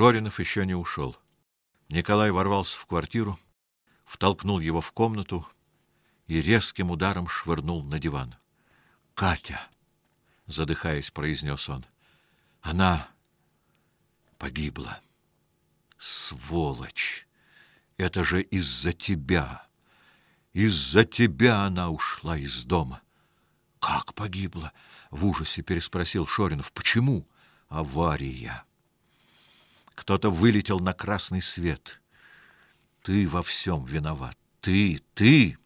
Шоринов еще не ушел. Николай ворвался в квартиру, втолкнул его в комнату и резким ударом швырнул на диван. "Катя", задыхаясь, произнес он. "Она погибла. Сволочь. Это же из-за тебя. Из-за тебя она ушла из дома". Как погибла? в ужасе переспросил Шоринов. Почему? Авария. Кто-то вылетел на красный свет. Ты во всем виноват. Ты, ты.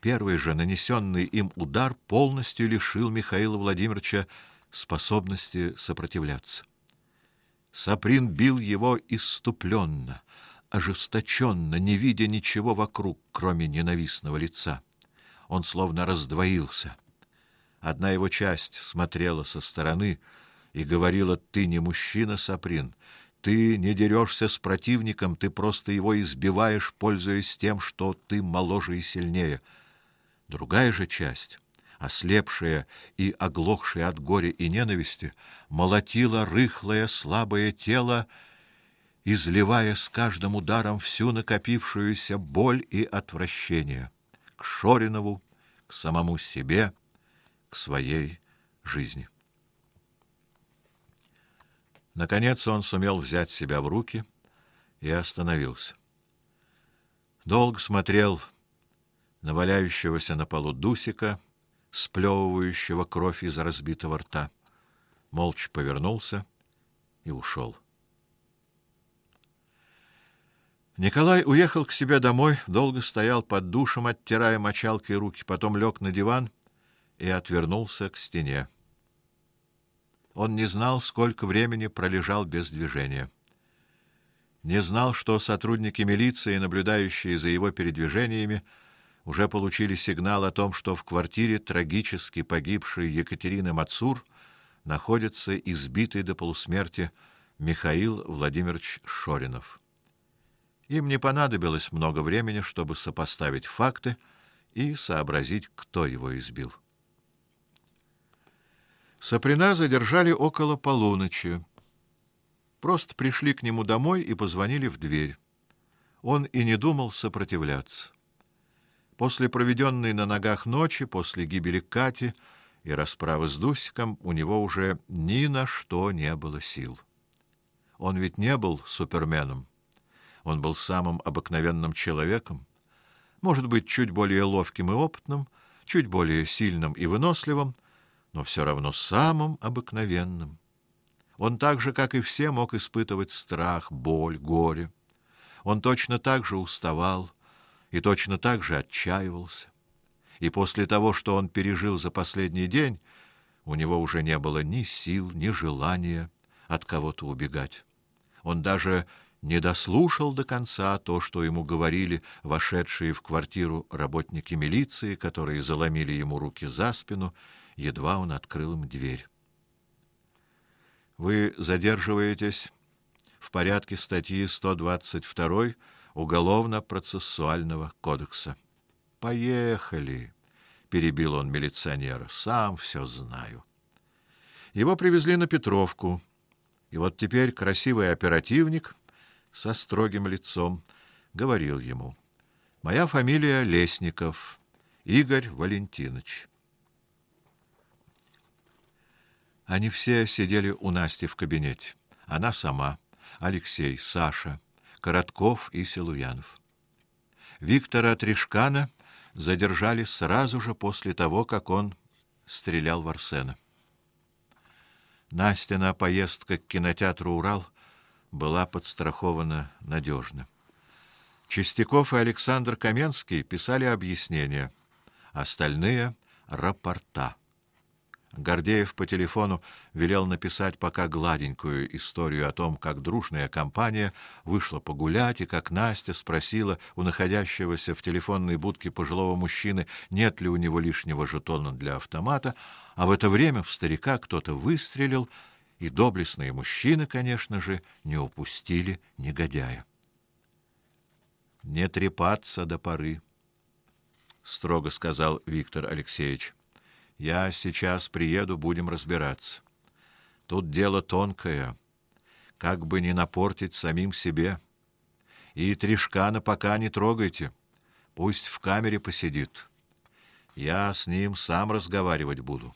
Первый же нанесенный им удар полностью лишил Михаила Владимировича способности сопротивляться. Саприн бил его иступленно, ожесточенно, не видя ничего вокруг, кроме ненавистного лица. Он словно раздвоился. Одна его часть смотрела со стороны и говорила: "Ты не мужчина, Саприн. Ты не дерешься с противником, ты просто его избиваешь, пользуясь тем, что ты моложе и сильнее". Другая же часть, ослепшая и оглохшая от горя и ненависти, молотила рыхлое, слабое тело, изливая с каждым ударом всю накопившуюся боль и отвращение к Шоринову, к самому себе, к своей жизни. Наконец он сумел взять себя в руки и остановился. Долго смотрел на валяющегося на полу Дусика, сплевывающего кровь из разбитого рта, молча повернулся и ушел. Николай уехал к себе домой, долго стоял под душем, оттирая мочалкой руки, потом лег на диван и отвернулся к стене. Он не знал, сколько времени пролежал без движения. Не знал, что сотрудники милиции, наблюдающие за его передвижениями, уже получили сигнал о том, что в квартире трагически погибшей Екатерины Мацур находится избитый до полусмерти Михаил Владимирович Шоринов. Им не понадобилось много времени, чтобы сопоставить факты и сообразить, кто его избил. Саприна задержали около полуночи. Просто пришли к нему домой и позвонили в дверь. Он и не думал сопротивляться. После проведенной на ногах ночи, после гибели Кати и расправы с Дусиком, у него уже ни на что не было сил. Он ведь не был суперменом. Он был самым обыкновенным человеком, может быть, чуть более ловким и опытным, чуть более сильным и выносливым, но все равно самым обыкновенным. Он так же, как и все, мог испытывать страх, боль, горе. Он точно так же уставал и точно так же отчаивался. И после того, что он пережил за последний день, у него уже не было ни сил, ни желания от кого-то убегать. Он даже не дослушал до конца то, что ему говорили вошедшие в квартиру работники милиции, которые заломили ему руки за спину едва он открыл им дверь. Вы задерживаетесь в порядке статьи 122 Уголовно-процессуального кодекса. Поехали, перебил он милиционера. Сам все знаю. Его привезли на Петровку. И вот теперь красивый оперативник со строгим лицом говорил ему: "Моя фамилия Лесников, Игорь Валентинович. Они все сидели у Насти в кабинете. Она сама, Алексей, Саша, Коротков и Силуянов. Виктора Тришкана задержали сразу же после того, как он стрелял в Арсена. Настина поездка к кинотеатру Урал была подстрахована надежно. Чистяков и Александр Каменский писали объяснения, остальные рапорта. Гордеев по телефону велел написать пока гладенькую историю о том, как дружная компания вышла погулять и как Настя спросила у находящегося в телефонной будке пожилого мужчины, нет ли у него лишнего жетона для автомата, а в это время в старика кто-то выстрелил, и доблестные мужчины, конечно же, не упустили негодяя. Не трепаться до поры, строго сказал Виктор Алексеевич. Я сейчас приеду, будем разбираться. Тут дело тонкое. как бы не напортить самим себе. И Тришкана пока не трогайте. Пусть в камере посидит. Я с ним сам разговаривать буду.